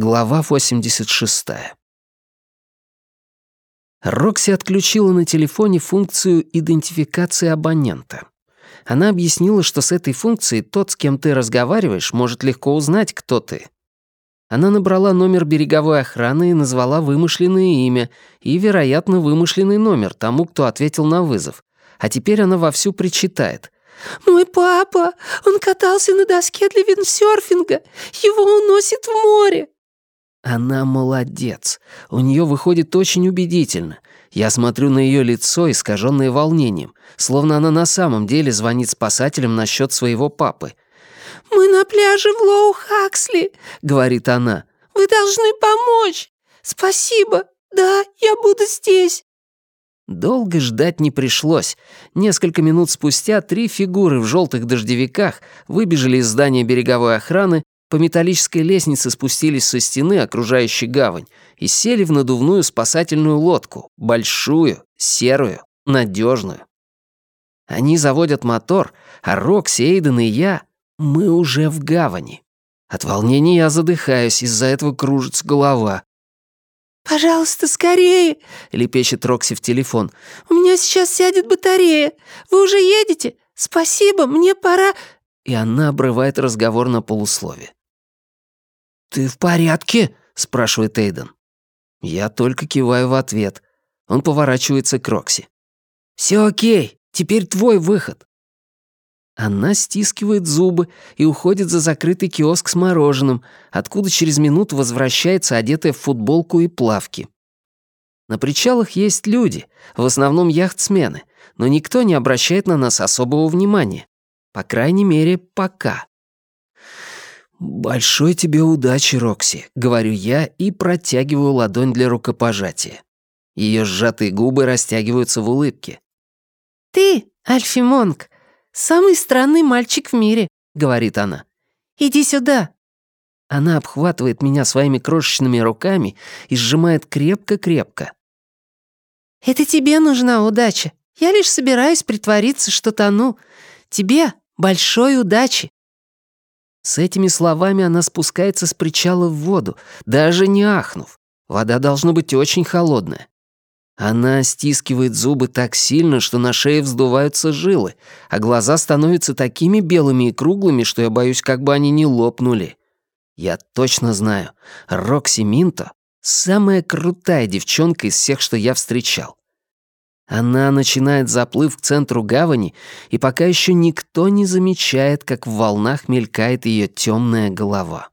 Глава 86. Рокси отключила на телефоне функцию идентификации абонента. Она объяснила, что с этой функцией тот, с кем ты разговариваешь, может легко узнать, кто ты. Она набрала номер береговой охраны и назвала вымышленное имя и, вероятно, вымышленный номер тому, кто ответил на вызов. А теперь она вовсю причитает. «Мой папа! Он катался на доске для виндсерфинга! Его уносит в море!» Она молодец. У нее выходит очень убедительно. Я смотрю на ее лицо, искаженное волнением, словно она на самом деле звонит спасателям насчет своего папы. «Мы на пляже в Лоу-Хаксли», — говорит она. «Вы должны помочь. Спасибо. Да, я буду здесь». Долго ждать не пришлось. Несколько минут спустя три фигуры в желтых дождевиках выбежали из здания береговой охраны по металлической лестнице спустились со стены, окружающей гавань, и сели в надувную спасательную лодку, большую, серую, надежную. Они заводят мотор, а Рокси, Эйден и я, мы уже в гавани. От волнения я задыхаюсь, из-за этого кружится голова. «Пожалуйста, скорее!» — лепечет Рокси в телефон. «У меня сейчас сядет батарея. Вы уже едете? Спасибо, мне пора...» И она обрывает разговор на полуслове. «Ты в порядке?» — спрашивает Эйден. Я только киваю в ответ. Он поворачивается к Рокси. «Все окей, теперь твой выход». Она стискивает зубы и уходит за закрытый киоск с мороженым, откуда через минуту возвращается, одетая в футболку и плавки. На причалах есть люди, в основном яхтсмены, но никто не обращает на нас особого внимания. По крайней мере, пока. «Большой тебе удачи, Рокси», — говорю я и протягиваю ладонь для рукопожатия. Ее сжатые губы растягиваются в улыбке. «Ты, Альфимонг, самый странный мальчик в мире», — говорит она. «Иди сюда». Она обхватывает меня своими крошечными руками и сжимает крепко-крепко. «Это тебе нужна удача. Я лишь собираюсь притвориться, что тону. Тебе большой удачи». С этими словами она спускается с причала в воду, даже не ахнув. Вода должна быть очень холодная. Она стискивает зубы так сильно, что на шее вздуваются жилы, а глаза становятся такими белыми и круглыми, что я боюсь, как бы они не лопнули. Я точно знаю, Рокси Минто — самая крутая девчонка из всех, что я встречал. Она начинает заплыв к центру гавани, и пока еще никто не замечает, как в волнах мелькает ее темная голова.